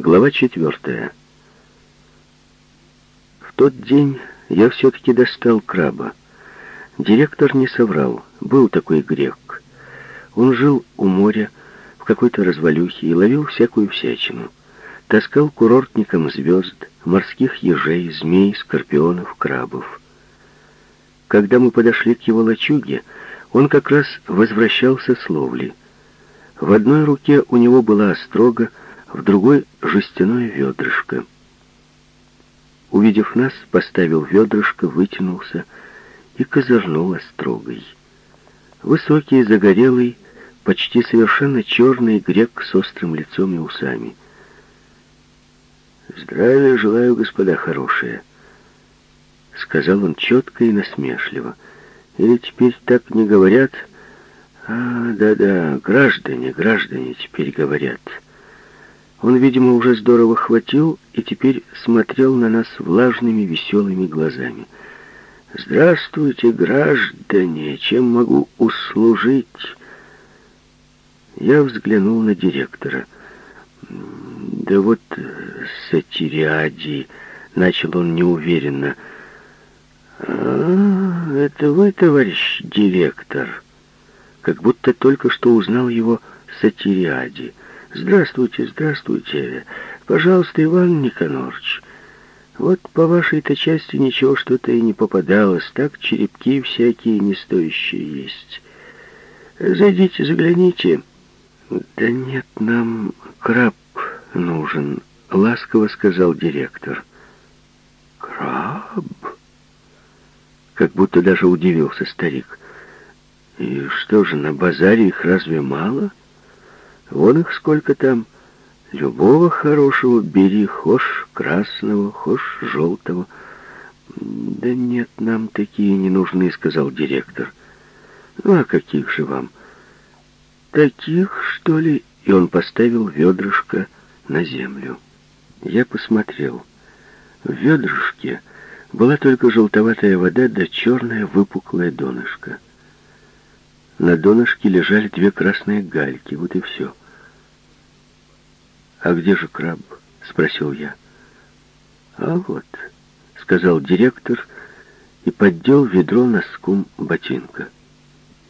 Глава четвертая. В тот день я все-таки достал краба. Директор не соврал. Был такой грек. Он жил у моря в какой-то развалюхе и ловил всякую всячину. Таскал курортникам звезд, морских ежей, змей, скорпионов, крабов. Когда мы подошли к его лачуге, он как раз возвращался с ловли. В одной руке у него была острога, в другой — жестяное ведрышко. Увидев нас, поставил ведрышко, вытянулся и козырнул острогой. Высокий, загорелый, почти совершенно черный грек с острым лицом и усами. «Здравия желаю, господа хорошие», — сказал он четко и насмешливо. «Или теперь так не говорят?» «А, да-да, граждане, граждане теперь говорят». Он, видимо, уже здорово хватил и теперь смотрел на нас влажными, веселыми глазами. «Здравствуйте, граждане! Чем могу услужить?» Я взглянул на директора. «Да вот, сатириади!» — начал он неуверенно. «А, это вы, товарищ директор?» Как будто только что узнал его сатириади. «Здравствуйте, здравствуйте. Пожалуйста, Иван Никонорович. Вот по вашей-то части ничего что-то и не попадалось. Так черепки всякие не стоящие есть. Зайдите, загляните». «Да нет, нам краб нужен», — ласково сказал директор. «Краб?» Как будто даже удивился старик. «И что же, на базаре их разве мало?» Вон их сколько там. Любого хорошего бери, хошь красного, хошь желтого. Да нет, нам такие не нужны, сказал директор. Ну, а каких же вам? Таких, что ли? И он поставил ведрышко на землю. Я посмотрел. В ведрышке была только желтоватая вода да черное выпуклое донышко. На донышке лежали две красные гальки, вот и все. «А где же краб?» — спросил я. «А вот», — сказал директор и поддел ведро носком ботинка.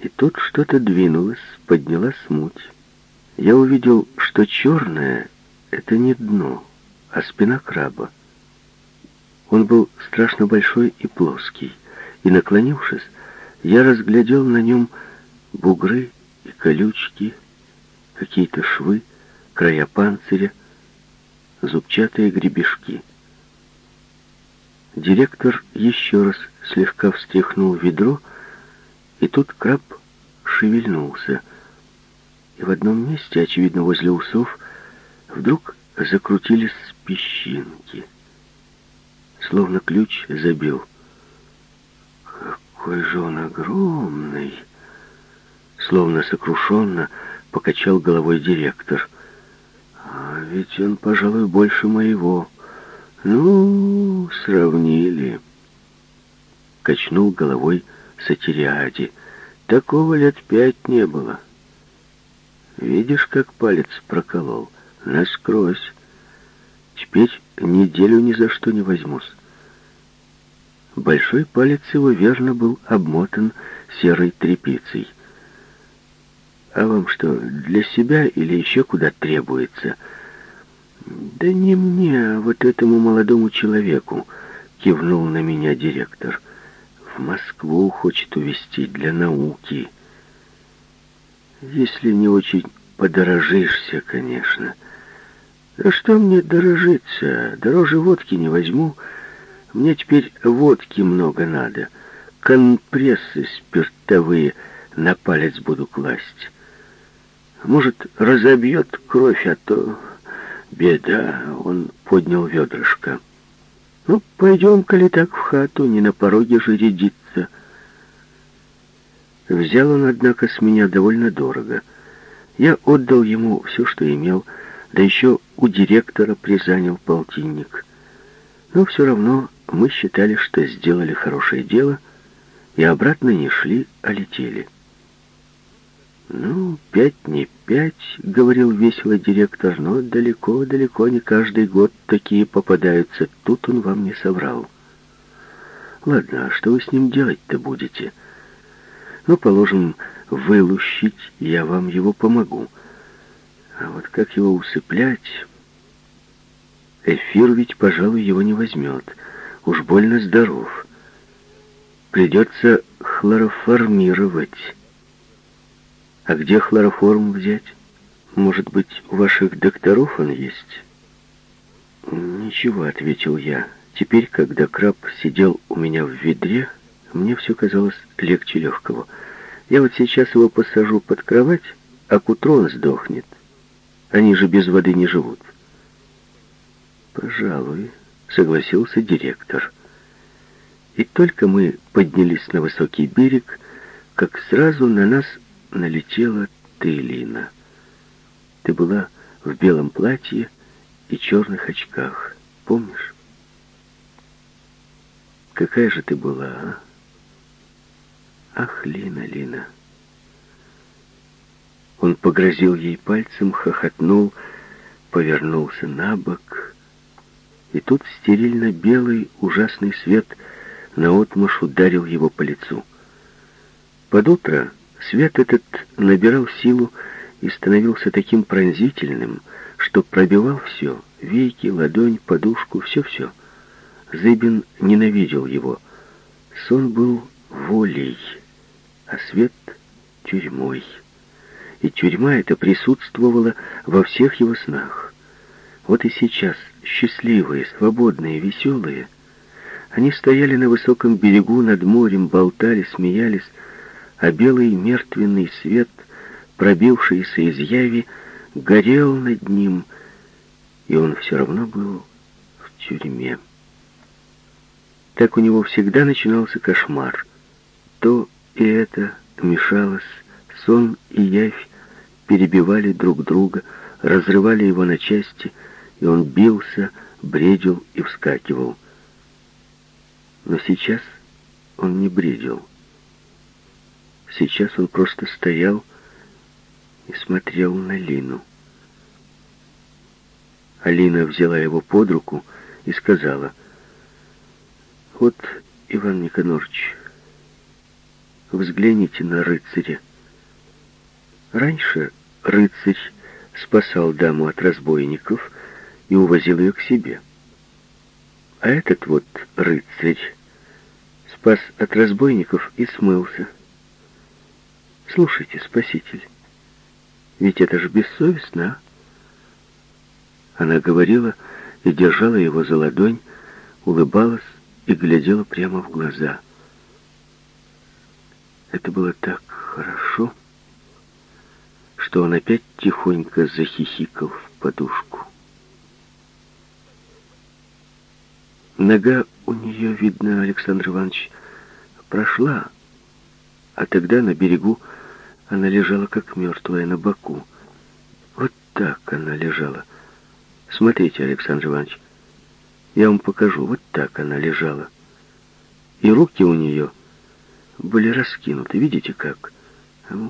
И тут что-то двинулось, поднялась муть. Я увидел, что черное — это не дно, а спина краба. Он был страшно большой и плоский, и, наклонившись, я разглядел на нем бугры и колючки, какие-то швы, края панциря, зубчатые гребешки. Директор еще раз слегка встряхнул ведро, и тут краб шевельнулся. И в одном месте, очевидно, возле усов, вдруг закрутились песчинки. Словно ключ забил. «Какой же он огромный!» Словно сокрушенно покачал головой директор. «А ведь он, пожалуй, больше моего. Ну, сравнили». Качнул головой Сатириади. «Такого лет пять не было. Видишь, как палец проколол? Насквозь. Теперь неделю ни за что не возьмусь». Большой палец его верно был обмотан серой тряпицей. А вам что, для себя или еще куда требуется? Да не мне, а вот этому молодому человеку, кивнул на меня директор. В Москву хочет увезти для науки. Если не очень подорожишься, конечно. Да что мне дорожиться? Дороже водки не возьму. Мне теперь водки много надо. Компрессы спиртовые на палец буду класть. Может, разобьет кровь, а то беда. Он поднял ведрышко. Ну, пойдем, коли так, в хату, не на пороге же рядиться. Взял он, однако, с меня довольно дорого. Я отдал ему все, что имел, да еще у директора призанял полтинник. Но все равно мы считали, что сделали хорошее дело, и обратно не шли, а летели. «Ну, пять не пять», — говорил весело директор, «но далеко-далеко не каждый год такие попадаются. Тут он вам не соврал». «Ладно, а что вы с ним делать-то будете?» «Ну, положим, вылущить, я вам его помогу. А вот как его усыплять...» Эфир ведь, пожалуй, его не возьмет. Уж больно здоров. Придется хлороформировать. А где хлороформ взять? Может быть, у ваших докторов он есть? Ничего, ответил я. Теперь, когда краб сидел у меня в ведре, мне все казалось легче легкого. Я вот сейчас его посажу под кровать, а к утру он сдохнет. Они же без воды не живут. «Пожалуй», — согласился директор. И только мы поднялись на высокий берег, как сразу на нас налетела ты, Лина. Ты была в белом платье и черных очках, помнишь? Какая же ты была, а? Ах, Лина, Лина. Он погрозил ей пальцем, хохотнул, повернулся на бок и тут стерильно-белый ужасный свет наотмашь ударил его по лицу. Под утро свет этот набирал силу и становился таким пронзительным, что пробивал все — веки, ладонь, подушку, все-все. Зыбин ненавидел его. Сон был волей, а свет — тюрьмой. И тюрьма эта присутствовала во всех его снах. Вот и сейчас, счастливые, свободные, веселые, они стояли на высоком берегу над морем, болтали, смеялись, а белый мертвенный свет, пробившийся из яви, горел над ним, и он все равно был в тюрьме. Так у него всегда начинался кошмар. То и это мешалось, сон и явь перебивали друг друга, разрывали его на части — и он бился, бредил и вскакивал. Но сейчас он не бредил. Сейчас он просто стоял и смотрел на Лину. Алина взяла его под руку и сказала, «Вот, Иван Никонорович, взгляните на рыцаря. Раньше рыцарь спасал даму от разбойников, и увозил ее к себе. А этот вот рыцарь спас от разбойников и смылся. Слушайте, спаситель, ведь это же бессовестно, а? Она говорила и держала его за ладонь, улыбалась и глядела прямо в глаза. Это было так хорошо, что он опять тихонько захихикал в подушку. Нога у нее, видно, Александр Иванович, прошла, а тогда на берегу она лежала как мертвая на боку. Вот так она лежала. Смотрите, Александр Иванович, я вам покажу. Вот так она лежала. И руки у нее были раскинуты. Видите как?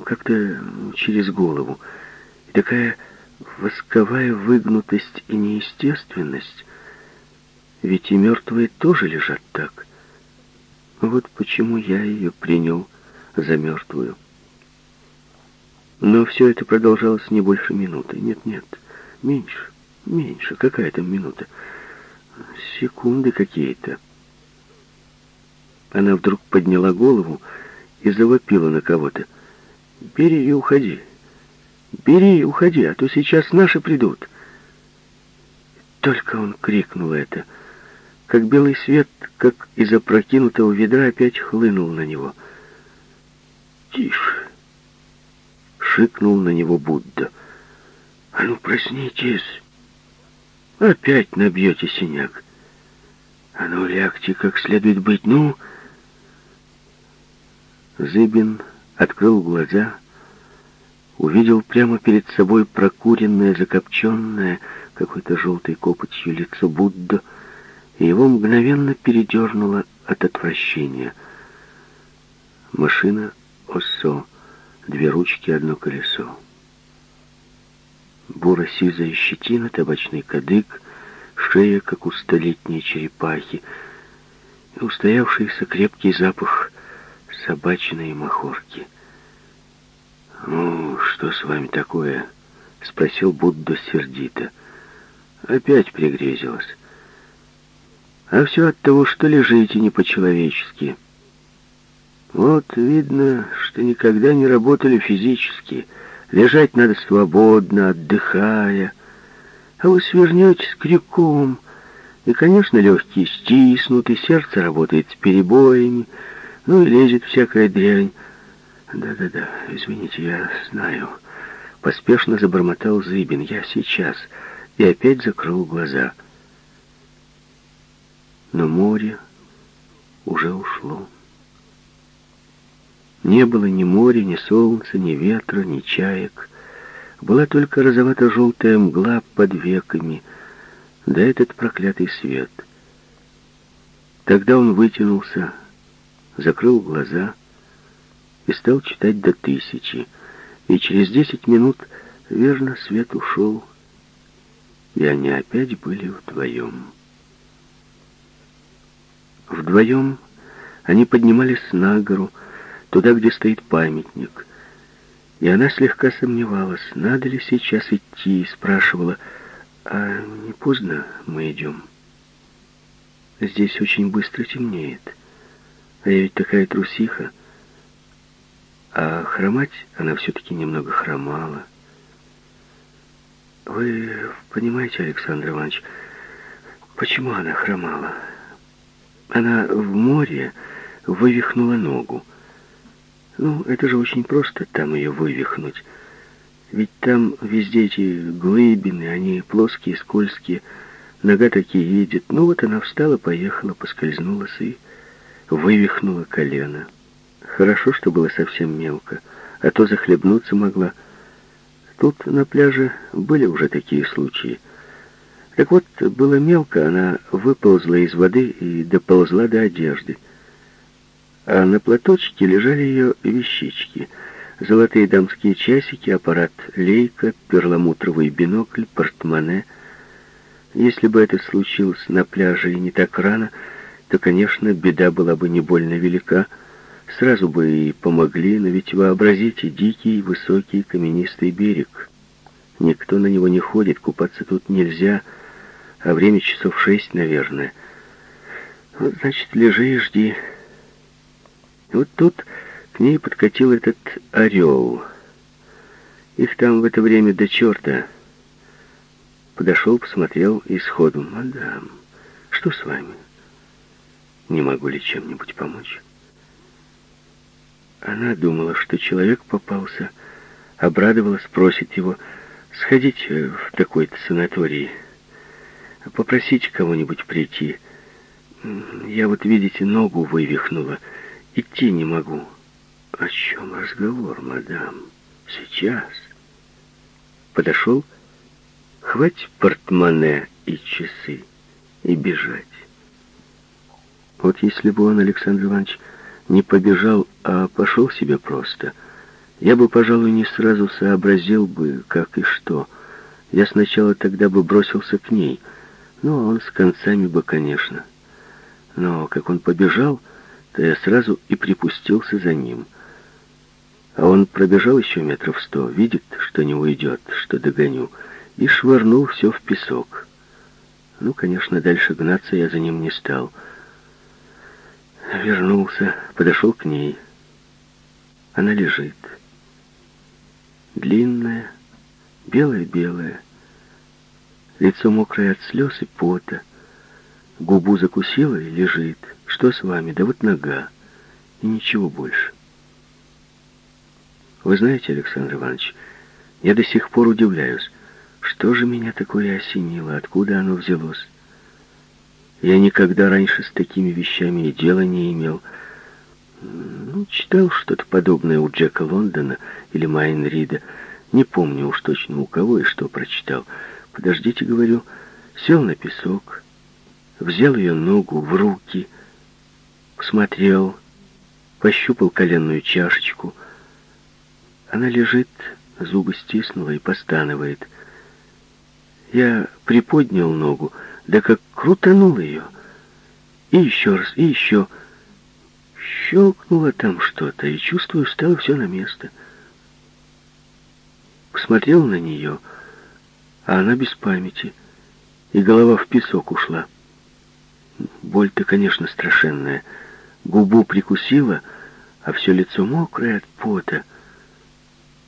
Как-то через голову. И такая восковая выгнутость и неестественность, ведь и мертвые тоже лежат так. Вот почему я ее принял за мертвую. Но все это продолжалось не больше минуты. Нет-нет, меньше, меньше. Какая там минута? Секунды какие-то. Она вдруг подняла голову и завопила на кого-то. «Бери и уходи! Бери и уходи, а то сейчас наши придут!» Только он крикнул это — как белый свет, как из опрокинутого ведра, опять хлынул на него. «Тише!» — шикнул на него Будда. «А ну, проснитесь! Опять набьете синяк! А ну, лягте, как следует быть, ну!» Зыбин открыл глаза, увидел прямо перед собой прокуренное, закопченное, какой-то желтой копотью лицо Будда — и его мгновенно передернуло от отвращения. Машина Оссо Две ручки, одно колесо. Буро-сизая щетина, табачный кадык, шея, как у столетней черепахи, и устоявшийся крепкий запах собачиной махорки. «Ну, что с вами такое?» — спросил Будда сердито. Опять пригрезилось. А все от того, что лежите не по-человечески. Вот видно, что никогда не работали физически. Лежать надо свободно, отдыхая. А вы свернетесь крюком, и, конечно, легкие стиснут, и сердце работает с перебоями, ну и лезет всякая дрянь. Да-да-да, извините, я знаю. Поспешно забормотал Зыбин. Я сейчас. И опять закрыл глаза. — но море уже ушло. Не было ни моря, ни солнца, ни ветра, ни чаек. Была только розовато-желтая мгла под веками, да этот проклятый свет. Тогда он вытянулся, закрыл глаза и стал читать до тысячи. И через десять минут, верно, свет ушел, и они опять были вдвоем. Вдвоем они поднимались на гору, туда, где стоит памятник. И она слегка сомневалась, надо ли сейчас идти, и спрашивала, а не поздно мы идем? Здесь очень быстро темнеет. А я ведь такая трусиха. А хромать она все-таки немного хромала. Вы понимаете, Александр Иванович, почему она хромала? Она в море вывихнула ногу. Ну, это же очень просто там ее вывихнуть. Ведь там везде эти глыбины, они плоские, скользкие. Нога такие едет. Ну вот она встала, поехала, поскользнулась и вывихнула колено. Хорошо, что было совсем мелко, а то захлебнуться могла. Тут на пляже были уже такие случаи. Так вот, было мелко, она выползла из воды и доползла до одежды. А на платочке лежали ее вещички. Золотые дамские часики, аппарат лейка, перламутровый бинокль, портмоне. Если бы это случилось на пляже и не так рано, то, конечно, беда была бы не больно велика. Сразу бы и помогли, но ведь вообразите дикий, высокий, каменистый берег. Никто на него не ходит, купаться тут нельзя — а время часов шесть, наверное. Вот, значит, лежи и жди. Вот тут к ней подкатил этот орел. Их там в это время до черта. Подошел, посмотрел и сходу. «Мадам, что с вами? Не могу ли чем-нибудь помочь?» Она думала, что человек попался, обрадовалась, просит его сходить в такой-то санаторий попросить кого-нибудь прийти. Я вот, видите, ногу вывихнула. Идти не могу. О чем разговор, мадам? Сейчас. Подошел, хвать портмоне и часы и бежать. Вот если бы он, Александр Иванович, не побежал, а пошел себе просто, я бы, пожалуй, не сразу сообразил бы, как и что. Я сначала тогда бы бросился к ней — ну, он с концами бы, конечно. Но как он побежал, то я сразу и припустился за ним. А он пробежал еще метров сто, видит, что не уйдет, что догоню, и швырнул все в песок. Ну, конечно, дальше гнаться я за ним не стал. Вернулся, подошел к ней. Она лежит. Длинная, белая-белая, Лицо мокрое от слез и пота. Губу закусила и лежит. Что с вами? Да вот нога. И ничего больше. Вы знаете, Александр Иванович, я до сих пор удивляюсь, что же меня такое осенило, откуда оно взялось. Я никогда раньше с такими вещами и дела не имел. Ну, читал что-то подобное у Джека Лондона или Майн Рида. Не помню уж точно у кого и что прочитал. «Подождите», — говорю, сел на песок, взял ее ногу в руки, посмотрел, пощупал коленную чашечку. Она лежит, зубы стиснула и постанывает. Я приподнял ногу, да как крутанул ее. И еще раз, и еще. Щелкнуло там что-то, и чувствую, стало все на место. Посмотрел на нее, а она без памяти, и голова в песок ушла. Боль-то, конечно, страшенная. Губу прикусила, а все лицо мокрое от пота.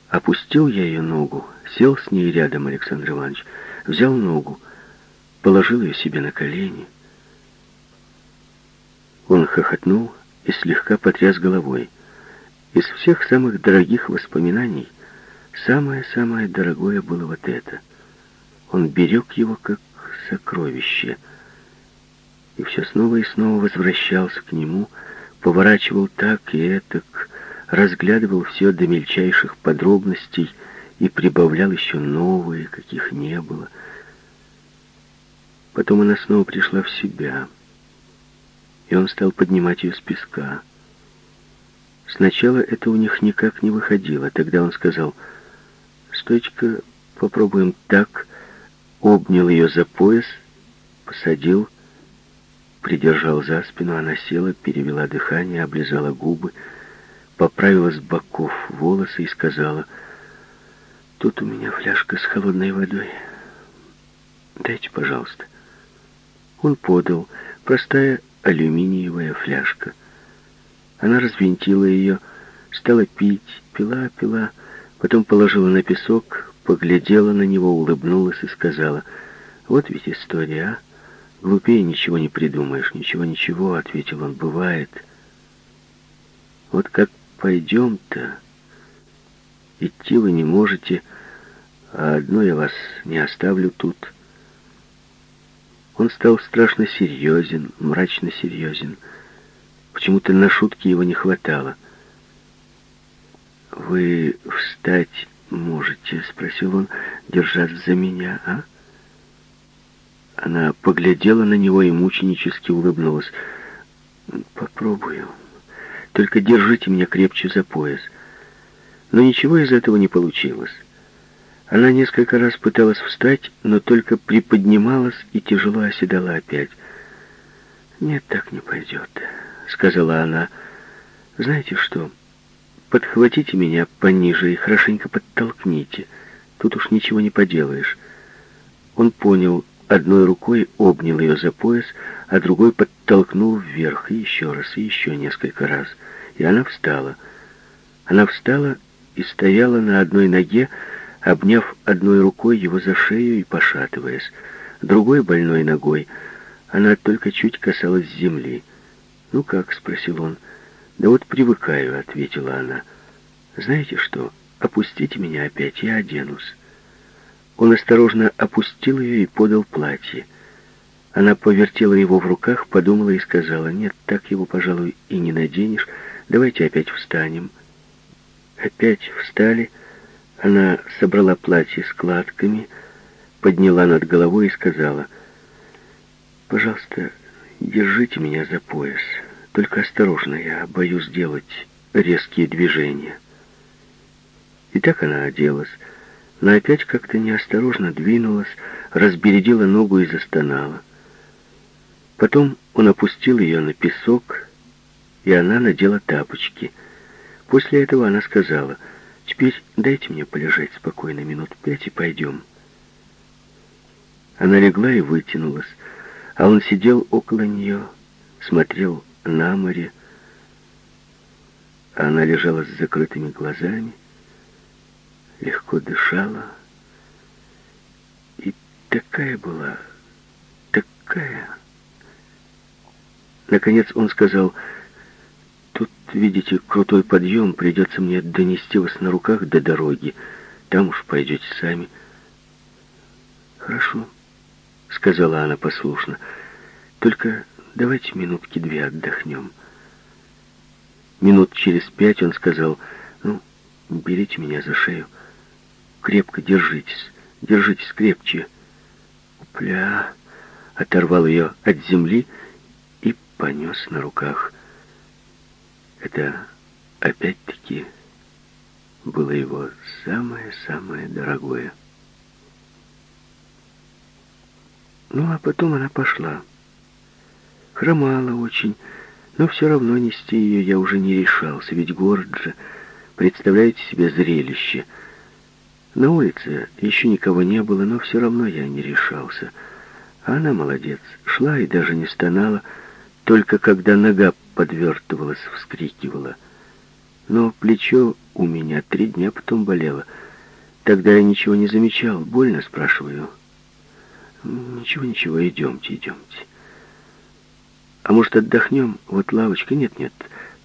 Опустил я ее ногу, сел с ней рядом, Александр Иванович, взял ногу, положил ее себе на колени. Он хохотнул и слегка потряс головой. Из всех самых дорогих воспоминаний самое-самое дорогое было вот это. Он берег его как сокровище — и все снова и снова возвращался к нему, поворачивал так и этак, разглядывал все до мельчайших подробностей и прибавлял еще новые, каких не было. Потом она снова пришла в себя, и он стал поднимать ее с песка. Сначала это у них никак не выходило. Тогда он сказал, «Стойка, попробуем так», обнял ее за пояс, посадил, придержал за спину, она села, перевела дыхание, облизала губы, поправила с боков волосы и сказала, «Тут у меня фляжка с холодной водой. Дайте, пожалуйста». Он подал, простая алюминиевая фляжка. Она развинтила ее, стала пить, пила, пила, потом положила на песок, поглядела на него, улыбнулась и сказала, «Вот ведь история, а!» «Глупее ничего не придумаешь, ничего-ничего», — ответил он, — «бывает». «Вот как пойдем-то, идти вы не можете, а одно я вас не оставлю тут». Он стал страшно серьезен, мрачно серьезен. Почему-то на шутки его не хватало. «Вы встать можете?» — спросил он, держась за меня, а? Она поглядела на него и мученически улыбнулась. «Попробую. Только держите меня крепче за пояс». Но ничего из этого не получилось. Она несколько раз пыталась встать, но только приподнималась и тяжело оседала опять. «Нет, так не пойдет», — сказала она. «Знаете что? Подхватите меня пониже и хорошенько подтолкните. Тут уж ничего не поделаешь». Он понял, Одной рукой обнял ее за пояс, а другой подтолкнул вверх, и еще раз, и еще несколько раз. И она встала. Она встала и стояла на одной ноге, обняв одной рукой его за шею и пошатываясь. Другой больной ногой она только чуть касалась земли. «Ну как?» — спросил он. «Да вот привыкаю», — ответила она. «Знаете что? Опустите меня опять, я оденусь». Он осторожно опустил ее и подал платье. Она повертела его в руках, подумала и сказала, «Нет, так его, пожалуй, и не наденешь. Давайте опять встанем». Опять встали. Она собрала платье складками, подняла над головой и сказала, «Пожалуйста, держите меня за пояс. Только осторожно, я боюсь делать резкие движения». И так она оделась но опять как-то неосторожно двинулась, разбередила ногу и застонала. Потом он опустил ее на песок, и она надела тапочки. После этого она сказала, «Теперь дайте мне полежать спокойно минут пять и пойдем». Она легла и вытянулась, а он сидел около нее, смотрел на море, она лежала с закрытыми глазами, легко дышала. И такая была, такая. Наконец он сказал, «Тут, видите, крутой подъем, придется мне донести вас на руках до дороги. Там уж пойдете сами». «Хорошо», — сказала она послушно, «только давайте минутки две отдохнем». Минут через пять он сказал, «Ну, берите меня за шею». Крепко держитесь, держитесь крепче. Пля оторвал ее от земли и понес на руках. Это опять-таки было его самое-самое дорогое. Ну, а потом она пошла. Хромала очень, но все равно нести ее я уже не решался, ведь город же, представляете себе зрелище. На улице еще никого не было, но все равно я не решался. Она молодец, шла и даже не стонала, только когда нога подвертывалась, вскрикивала. Но плечо у меня три дня потом болело. Тогда я ничего не замечал. Больно, спрашиваю. Ничего, ничего, идемте, идемте. А может, отдохнем? Вот лавочка. Нет, нет.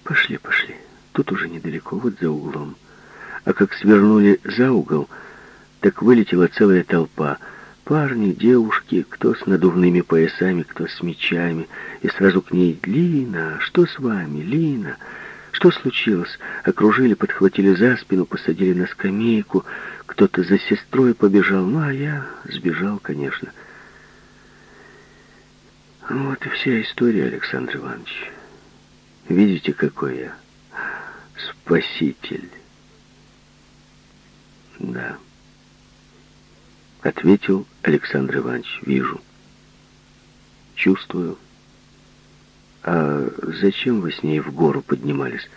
Пошли, пошли. Тут уже недалеко, вот за углом. А как свернули за угол, так вылетела целая толпа. Парни, девушки, кто с надувными поясами, кто с мечами. И сразу к ней «Лина, что с вами, Лина?» Что случилось? Окружили, подхватили за спину, посадили на скамейку. Кто-то за сестрой побежал, ну а я сбежал, конечно. Вот и вся история, Александр Иванович. Видите, какой я спаситель. Да, ответил Александр Иванович, вижу. Чувствую. А зачем вы с ней в гору поднимались?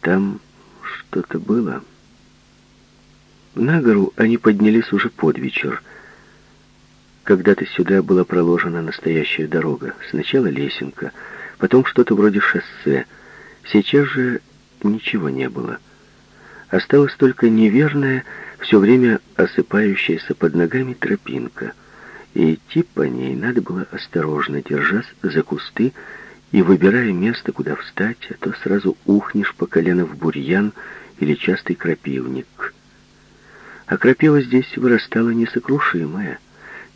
Там что-то было? На гору они поднялись уже под вечер. Когда-то сюда была проложена настоящая дорога. Сначала лесенка, потом что-то вроде шоссе. Сейчас же ничего не было. Осталась только неверная, все время осыпающаяся под ногами тропинка. И идти по ней надо было осторожно, держась за кусты и выбирая место, куда встать, а то сразу ухнешь по колено в бурьян или частый крапивник. А крапива здесь вырастала несокрушимая —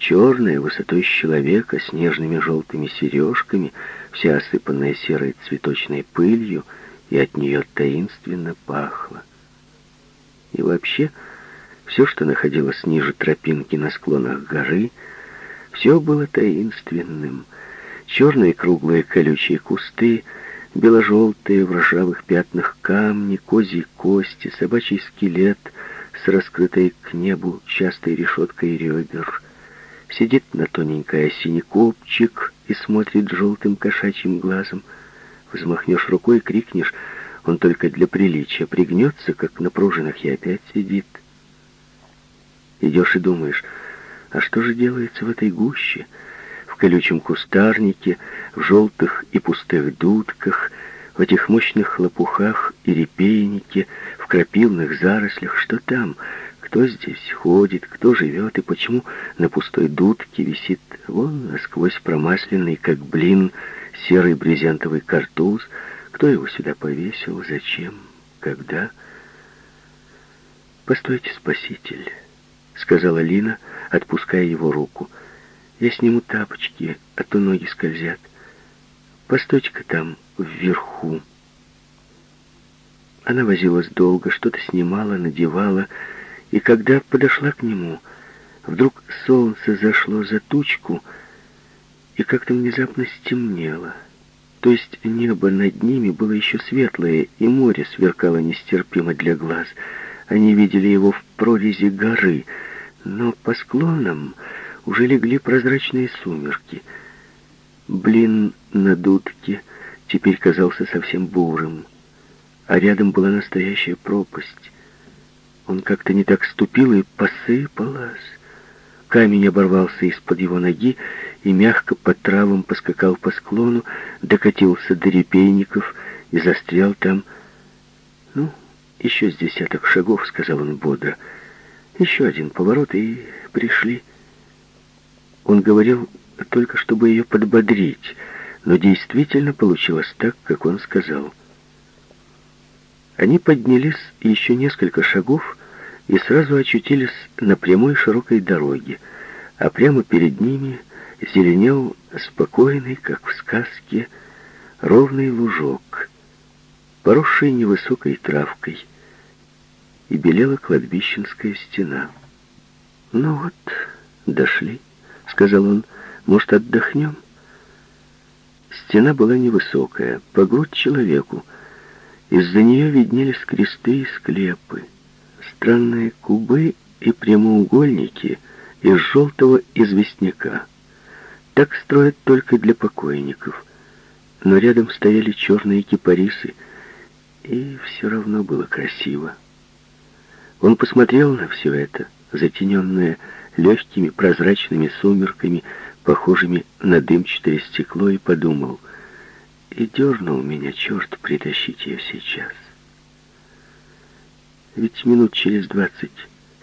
черная, высотой с человека, с нежными желтыми сережками, вся осыпанная серой цветочной пылью, и от нее таинственно пахло. И вообще, все, что находилось ниже тропинки на склонах горы, все было таинственным. Черные круглые колючие кусты, бело-желтые в ржавых пятнах камни, козьи кости, собачий скелет с раскрытой к небу частой решеткой ребер — Сидит на тоненькой осине копчик и смотрит желтым кошачьим глазом. Взмахнешь рукой, крикнешь, он только для приличия пригнется, как на пружинах, и опять сидит. Идешь и думаешь, а что же делается в этой гуще? В колючем кустарнике, в желтых и пустых дудках, в этих мощных лопухах и репейнике, в крапивных зарослях, что там — кто здесь ходит, кто живет и почему на пустой дудке висит вон насквозь промасленный, как блин, серый брезентовый картуз, кто его сюда повесил, зачем, когда. «Постойте, спаситель», — сказала Лина, отпуская его руку. «Я сниму тапочки, а то ноги скользят. Постойте-ка там, вверху». Она возилась долго, что-то снимала, надевала, и когда подошла к нему, вдруг солнце зашло за тучку и как-то внезапно стемнело. То есть небо над ними было еще светлое, и море сверкало нестерпимо для глаз. Они видели его в прорези горы, но по склонам уже легли прозрачные сумерки. Блин на дудке теперь казался совсем бурым, а рядом была настоящая пропасть. Он как-то не так ступил и посыпалось. Камень оборвался из-под его ноги и мягко по травам поскакал по склону, докатился до репейников и застрял там. «Ну, еще с десяток шагов», — сказал он бодро. «Еще один поворот, и пришли». Он говорил только, чтобы ее подбодрить, но действительно получилось так, как он сказал — они поднялись еще несколько шагов и сразу очутились на прямой широкой дороге, а прямо перед ними зеленел спокойный, как в сказке, ровный лужок, поросший невысокой травкой, и белела кладбищенская стена. «Ну вот, дошли», — сказал он, — «может, отдохнем?» Стена была невысокая, по грудь человеку, Из-за нее виднелись кресты и склепы, странные кубы и прямоугольники из желтого известняка. Так строят только для покойников. Но рядом стояли черные кипарисы, и все равно было красиво. Он посмотрел на все это, затененное легкими прозрачными сумерками, похожими на дымчатое стекло, и подумал, и дернул меня, черт, притащить ее сейчас. Ведь минут через двадцать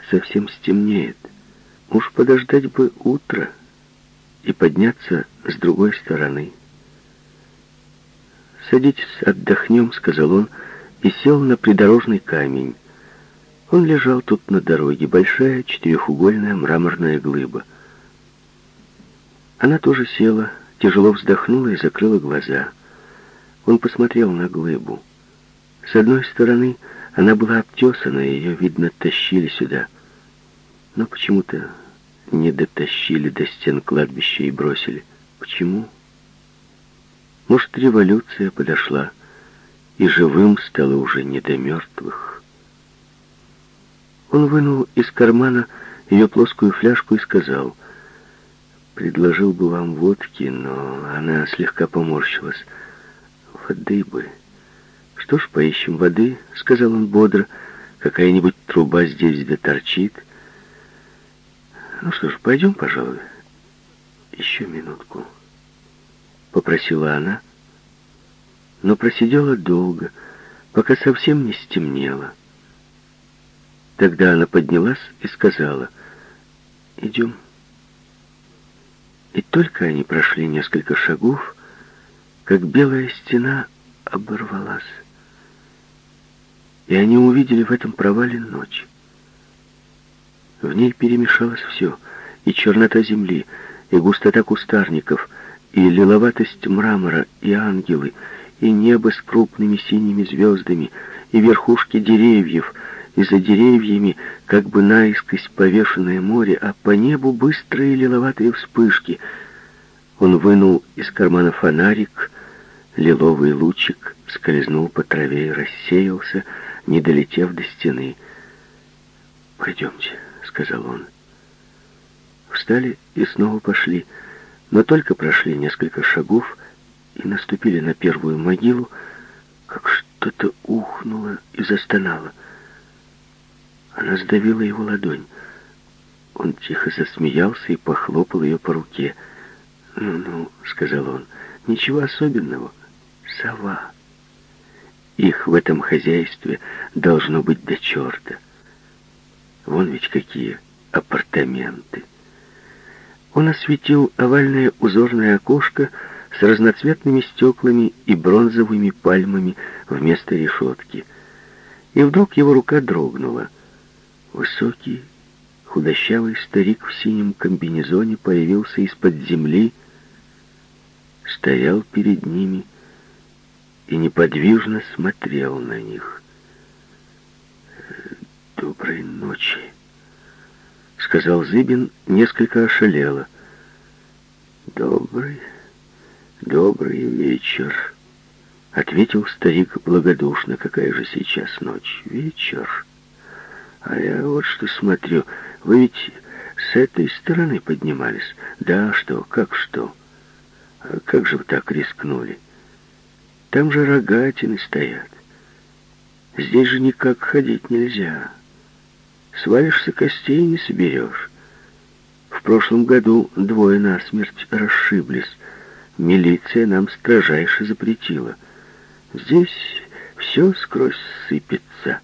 совсем стемнеет. Уж подождать бы утро и подняться с другой стороны. «Садитесь, отдохнем», — сказал он, и сел на придорожный камень. Он лежал тут на дороге, большая четырехугольная мраморная глыба. Она тоже села, тяжело вздохнула и закрыла глаза. Он посмотрел на глыбу. С одной стороны, она была обтесана, ее, видно, тащили сюда. Но почему-то не дотащили до стен кладбища и бросили. Почему? Может, революция подошла, и живым стало уже не до мертвых. Он вынул из кармана ее плоскую фляжку и сказал, «Предложил бы вам водки, но она слегка поморщилась. Воды бы». «Что ж, поищем воды», — сказал он бодро. «Какая-нибудь труба здесь где торчит». «Ну что ж, пойдем, пожалуй». «Еще минутку», — попросила она, но просидела долго, пока совсем не стемнело. Тогда она поднялась и сказала, «Идем». И только они прошли несколько шагов, как белая стена оборвалась. И они увидели в этом провале ночь. В ней перемешалось все, и чернота земли, и густота кустарников, и лиловатость мрамора, и ангелы, и небо с крупными синими звездами, и верхушки деревьев — и за деревьями как бы наискось повешенное море, а по небу быстрые лиловатые вспышки. Он вынул из кармана фонарик, лиловый лучик скользнул по траве и рассеялся, не долетев до стены. «Пойдемте», — сказал он. Встали и снова пошли, но только прошли несколько шагов и наступили на первую могилу, как что-то ухнуло и застонало — она сдавила его ладонь. Он тихо засмеялся и похлопал ее по руке. «Ну-ну», — сказал он, — «ничего особенного. Сова. Их в этом хозяйстве должно быть до черта. Вон ведь какие апартаменты». Он осветил овальное узорное окошко с разноцветными стеклами и бронзовыми пальмами вместо решетки. И вдруг его рука дрогнула — Высокий, худощавый старик в синем комбинезоне появился из-под земли, стоял перед ними и неподвижно смотрел на них. «Доброй ночи», — сказал Зыбин, несколько ошалело. «Добрый, добрый вечер», — ответил старик благодушно. «Какая же сейчас ночь? Вечер». А я вот что смотрю, вы ведь с этой стороны поднимались. Да, что, как что? А как же вы так рискнули? Там же рогатины стоят. Здесь же никак ходить нельзя. Свалишься, костей не соберешь. В прошлом году двое насмерть расшиблись. Милиция нам строжайше запретила. Здесь все скрозь сыпется.